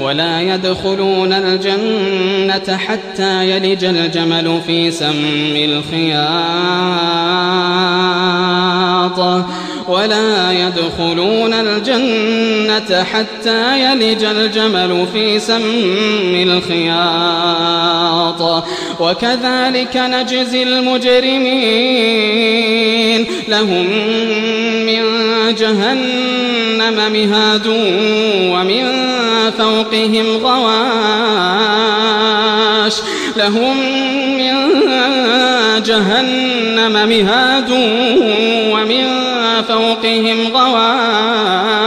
ولا يدخلون الجنة حتى يلج الجمل في سم الخياط. ولا يدخلون الجنة حتى يلج الجمل في سم الخياط. وكذلك نجزي المجرمين. لهم من جهنم مهاد ومن فوقهم غواش. لهم من جهنم مهاد ومن فوقهم غواش.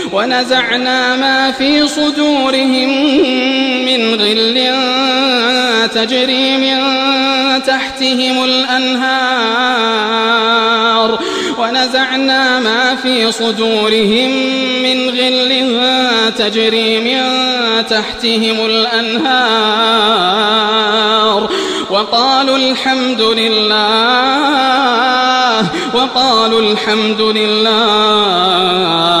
ونزعنا ما في صدورهم من غل تجري من تحتهم الأنهار. ونزعنا ما في صدورهم من غل تجري من تحتهم الأنهار. وقالوا الحمد لله وقالوا الحمد لله.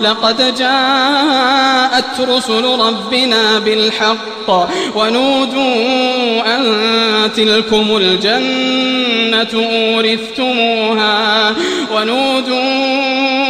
لقد جاءت رسل ربنا بالحق ونودوا أن تلكم الجنة أورثتموها ونودوا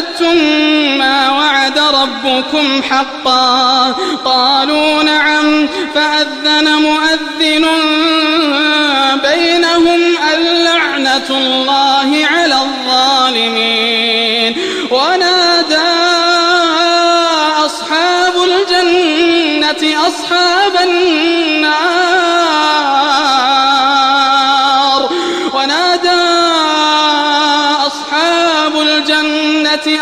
وجدتم ما وعد ربكم حقا؟ قالوا نعم فأذن مؤذن بينهم اللعنة الله على الظالمين ونادى أصحاب الجنة أصحاب النار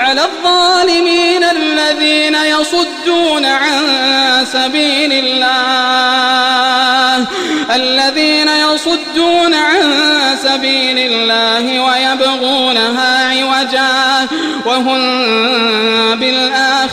على الظالمين الذين يصدون عن سبيل الله الذين يصدون عن سبيل الله ويبغونها عوجا وهم بالآخرة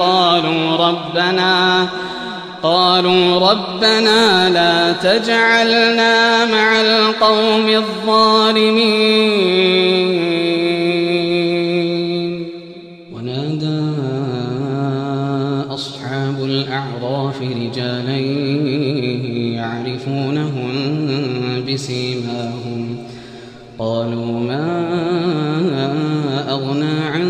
قالوا ربنا قالوا ربنا لا تجعلنا مع القوم الظالمين. ونادى أصحاب الأعراف رجالا يعرفونهم بسيماهم قالوا ما أغنى عنكم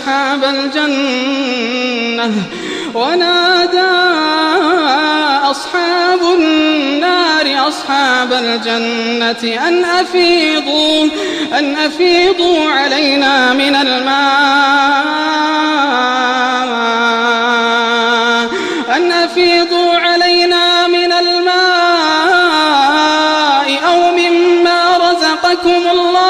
أصحاب الجنة ونادى أصحاب النار أصحاب الجنة أن أفيضوا أن أفيضوا علينا من الماء أن أفيضوا علينا من الماء أو مما رزقكم الله.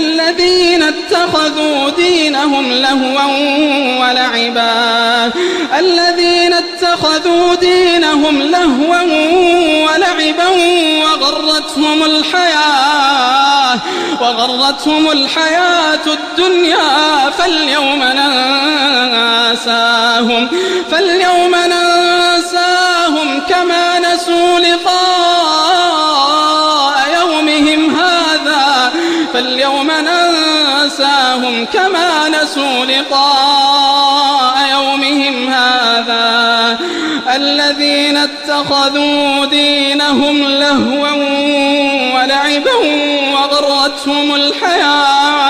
الذين اتخذوا دينهم لهوا ولعبا. الذين اتخذوا دينهم لهوا ولعبا وغرتهم الحياة وغرتهم الحياة الدنيا. فاليوم ننساهم فاليوم ننساهم. ننساهم كما نسوا لقاء يومهم هذا. الذين اتخذوا دينهم لهوا ولعبا وغرتهم الحياة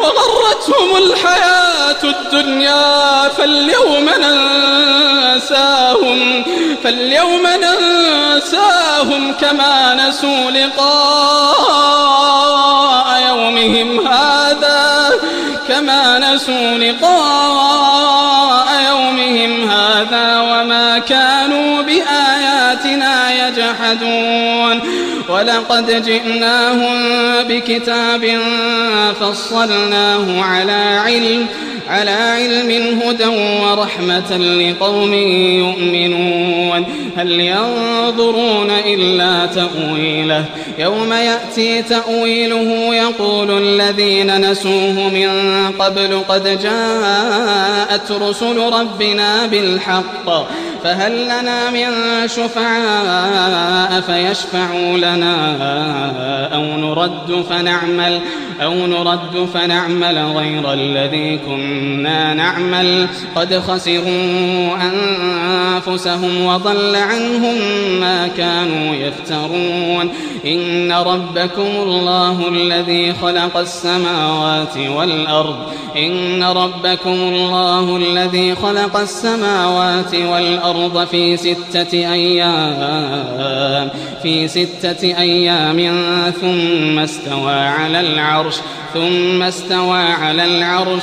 وغرتهم الحياة الدنيا. فاليوم ننساهم فاليوم ننساهم كما نسوا لقاء يومهم هذا كما نسوا لقاء يومهم هذا وما كانوا بآياتنا يجحدون. ولقد جئناهم بكتاب فصلناه على علم على علم هدى ورحمة لقوم يؤمنون. هل ينظرون إلا تأويله؟ يوم يأتي تأويله يقول الذين نسوه من قبل قد جاءت رسل ربنا بالحق فهل لنا من شفعاء فيشفعوا لنا أو نرد فنعمل أو نرد فنعمل غير الذي كنا نعمل. قد خسروا أنفسهم وضل عنهم ما كانوا يفترون. إن ربكم الله الذي خلق السماوات والأرض. إن ربكم الله الذي خلق السماوات والأرض في ستة أيام. في ستة أيام ثم استوى على العرش. ثم استوى على العرش.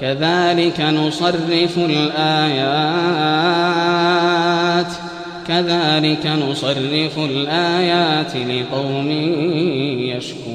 كذلك نصرف الآيات كذلك نصرف الآيات لقوم يشكرون.